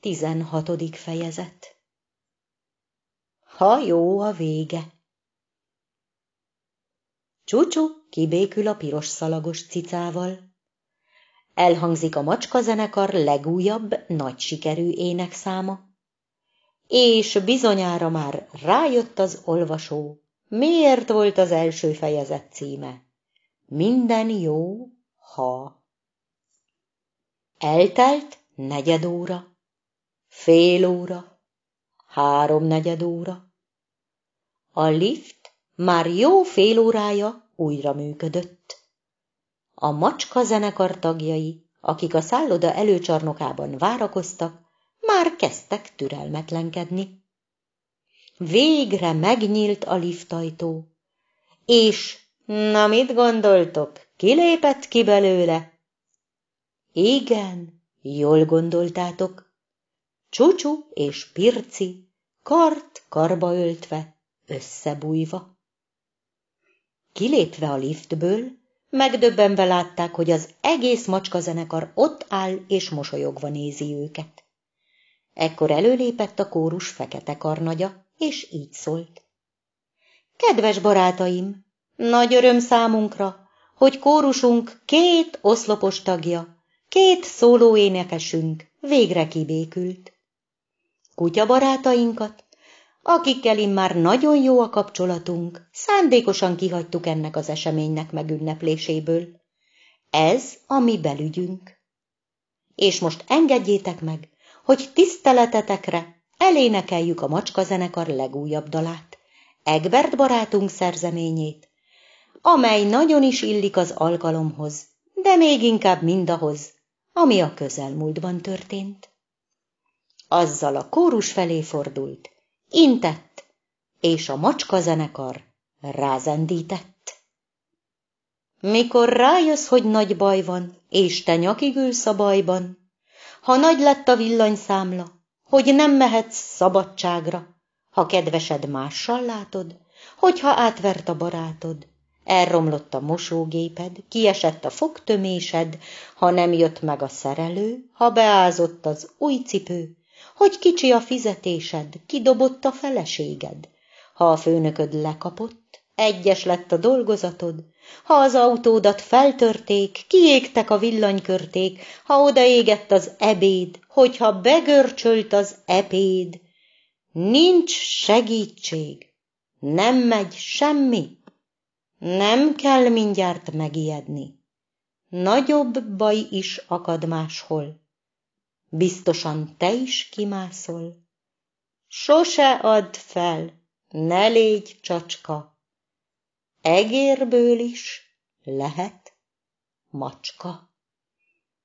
Tizenhatodik fejezet Ha jó a vége Csúcsú kibékül a piros szalagos cicával. Elhangzik a macskazenekar legújabb, nagy sikerű énekszáma. És bizonyára már rájött az olvasó, miért volt az első fejezet címe. Minden jó, ha. Eltelt negyed óra fél óra, háromnegyed óra. A lift már jó fél órája újra működött. A macska zenekar tagjai, akik a szálloda előcsarnokában várakoztak, már kezdtek türelmetlenkedni. Végre megnyílt a liftajtó, és na mit gondoltok, kilépett ki belőle? Igen, jól gondoltátok, Csúcsú és Pirci, kart karba öltve, összebújva. Kilépve a liftből, megdöbbenve látták, hogy az egész macskazenekar ott áll és mosolyogva nézi őket. Ekkor előlépett a kórus fekete karnagya, és így szólt. Kedves barátaim, nagy öröm számunkra, hogy kórusunk két oszlopos tagja, két szólóénekesünk végre kibékült kutyabarátainkat, akikkel immár nagyon jó a kapcsolatunk, szándékosan kihagytuk ennek az eseménynek megünnepléséből. Ez a mi belügyünk. És most engedjétek meg, hogy tiszteletetekre elénekeljük a macskazenekar legújabb dalát, Egbert barátunk szerzeményét, amely nagyon is illik az alkalomhoz, de még inkább mindahhoz, ami a közelmúltban történt azzal a kórus felé fordult, intett, és a macska zenekar rázendített. Mikor rájössz, hogy nagy baj van, és te nyakig ülsz a bajban, ha nagy lett a villanyszámla, hogy nem mehetsz szabadságra, ha kedvesed mással látod, hogyha átvert a barátod, elromlott a mosógéped, kiesett a fogtömésed, ha nem jött meg a szerelő, ha beázott az új cipő, hogy kicsi a fizetésed, kidobott a feleséged. Ha a főnököd lekapott, egyes lett a dolgozatod, ha az autódat feltörték, kiégtek a villanykörték, ha odaégett az ebéd, hogyha begörcsölt az epéd, nincs segítség, nem megy semmi, nem kell mindjárt megijedni. Nagyobb baj is akad máshol biztosan te is kimászol. Sose add fel, ne légy csacska, egérből is lehet macska.